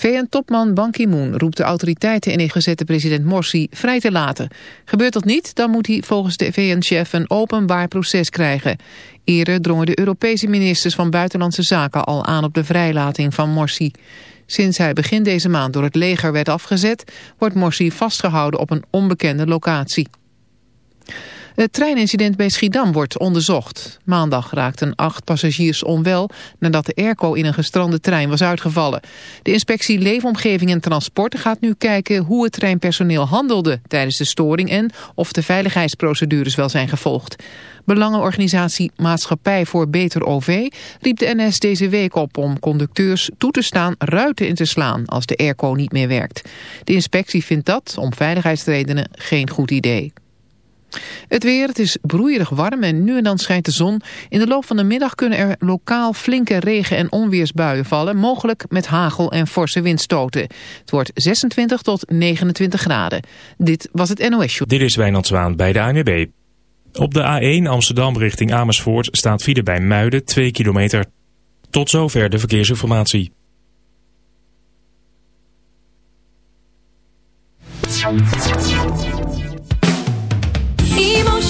VN-topman Ban Ki-moon roept de autoriteiten in ingezette president Morsi vrij te laten. Gebeurt dat niet, dan moet hij volgens de VN-chef een openbaar proces krijgen. Eerder drongen de Europese ministers van Buitenlandse Zaken al aan op de vrijlating van Morsi. Sinds hij begin deze maand door het leger werd afgezet, wordt Morsi vastgehouden op een onbekende locatie. Het treinincident bij Schiedam wordt onderzocht. Maandag raakten acht passagiers onwel nadat de airco in een gestrande trein was uitgevallen. De inspectie Leefomgeving en Transport gaat nu kijken hoe het treinpersoneel handelde tijdens de storing en of de veiligheidsprocedures wel zijn gevolgd. Belangenorganisatie Maatschappij voor Beter OV riep de NS deze week op om conducteurs toe te staan ruiten in te slaan als de airco niet meer werkt. De inspectie vindt dat, om veiligheidsredenen, geen goed idee. Het weer, het is broeierig warm en nu en dan schijnt de zon. In de loop van de middag kunnen er lokaal flinke regen- en onweersbuien vallen. Mogelijk met hagel en forse windstoten. Het wordt 26 tot 29 graden. Dit was het NOS Show. Dit is Wijnand Zwaan bij de ANWB. Op de A1 Amsterdam richting Amersfoort staat file bij Muiden 2 kilometer. Tot zover de verkeersinformatie. 一梦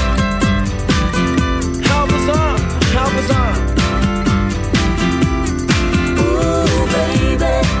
how bizarre. Ooh, baby.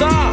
dançar.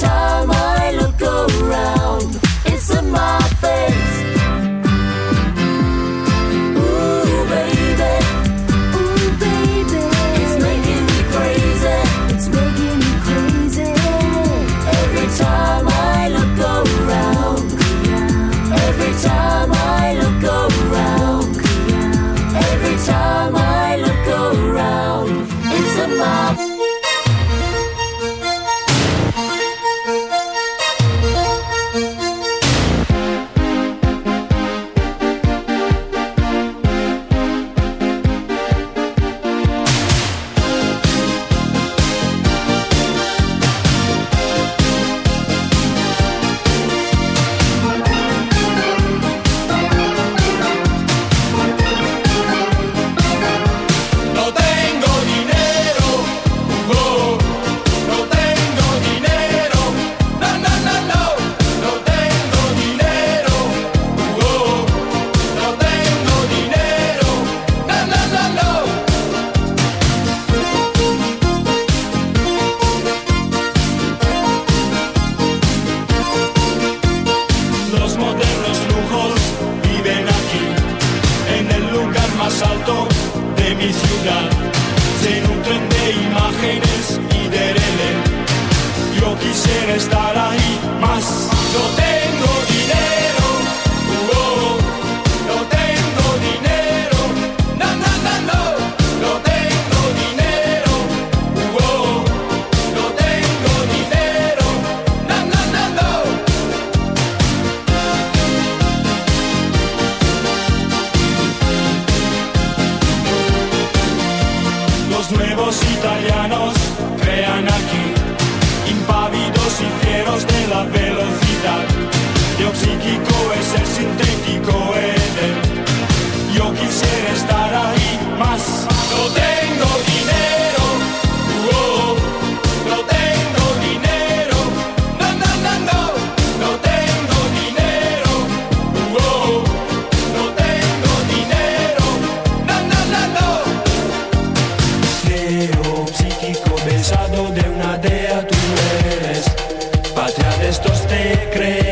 time I look around, it's a mile. crê.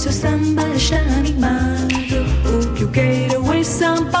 seu samba está animado. O que eu quero é samba.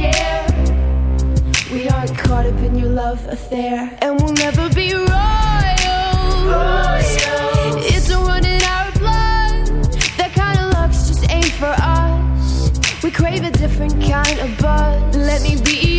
leash. We aren't caught up in your love affair, and we'll never be royals. It's run in our blood. That kind of luck's just ain't for us. We crave a different kind of buzz. Let me be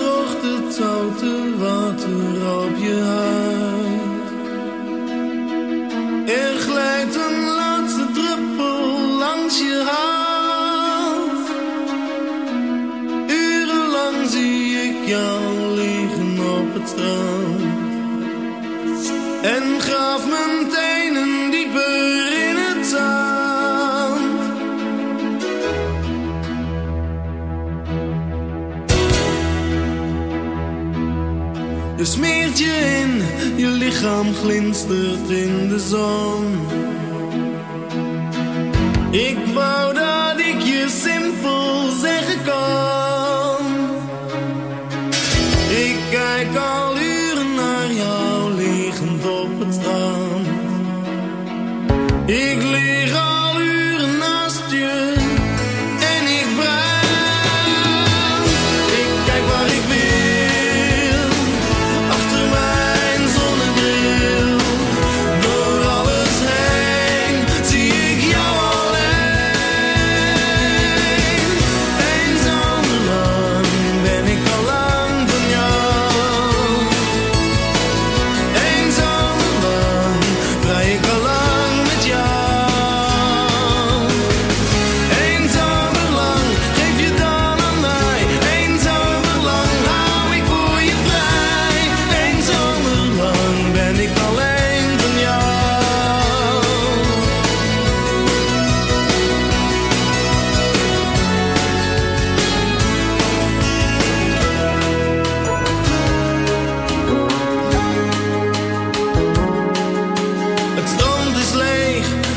droogt het zoute water op je huid. Je smeert je in, je lichaam glinstert in de zon. Ik wou dat ik je simpel zeggen kon.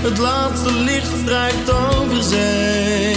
Het laatste licht strijkt over zee.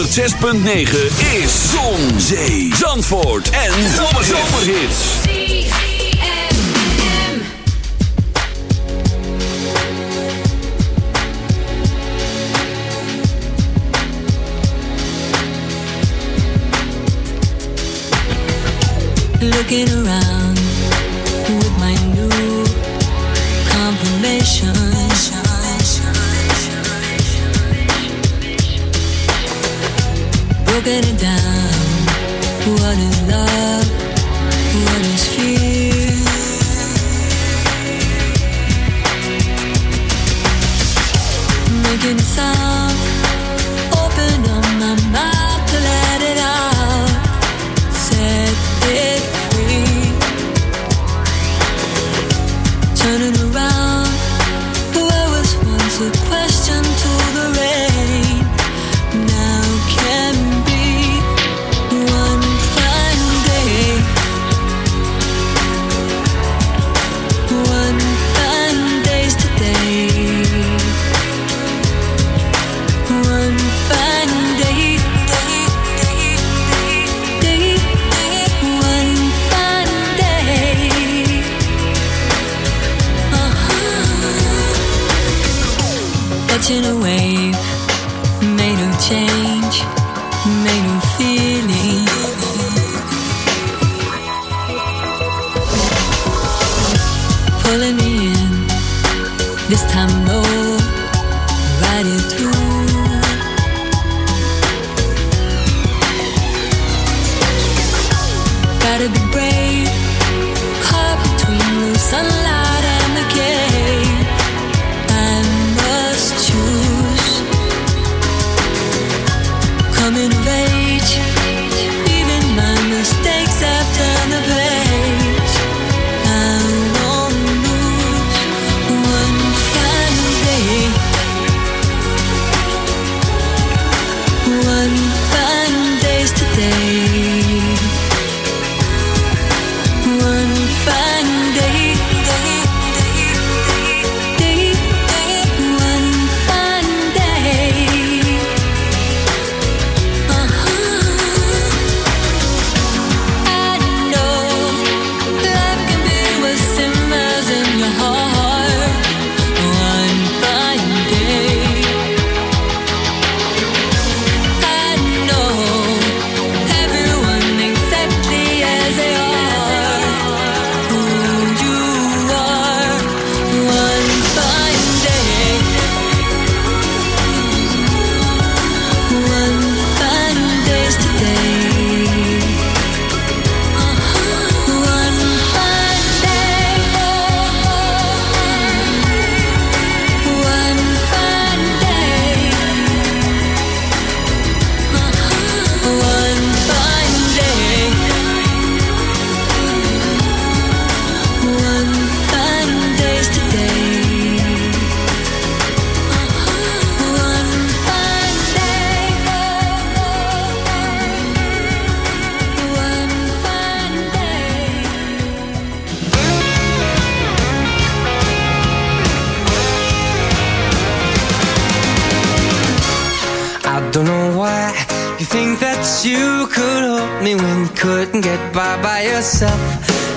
106.9 is Zon, Zee, Zandvoort en Zomerhits. Looking around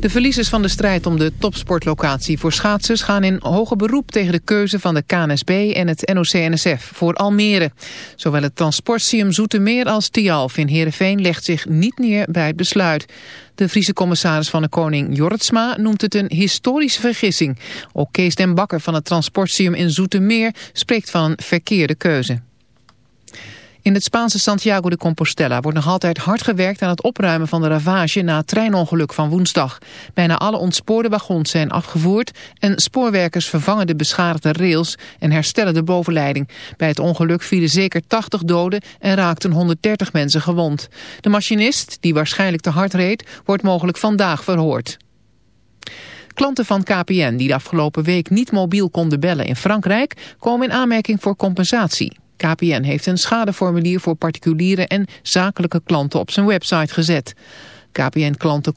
De verliezers van de strijd om de topsportlocatie voor schaatsers gaan in hoger beroep tegen de keuze van de KNSB en het NOC-NSF voor Almere. Zowel het Transportium Zoetermeer als Tialf in Heerenveen legt zich niet neer bij het besluit. De Friese commissaris van de Koning Jorritsma noemt het een historische vergissing. Ook Kees den Bakker van het Transportium in Zoetermeer spreekt van een verkeerde keuze. In het Spaanse Santiago de Compostela wordt nog altijd hard gewerkt aan het opruimen van de ravage na het treinongeluk van woensdag. Bijna alle ontspoorde wagons zijn afgevoerd en spoorwerkers vervangen de beschadigde rails en herstellen de bovenleiding. Bij het ongeluk vielen zeker 80 doden en raakten 130 mensen gewond. De machinist, die waarschijnlijk te hard reed, wordt mogelijk vandaag verhoord. Klanten van KPN die de afgelopen week niet mobiel konden bellen in Frankrijk komen in aanmerking voor compensatie. KPN heeft een schadeformulier voor particuliere en zakelijke klanten op zijn website gezet. KPN-klanten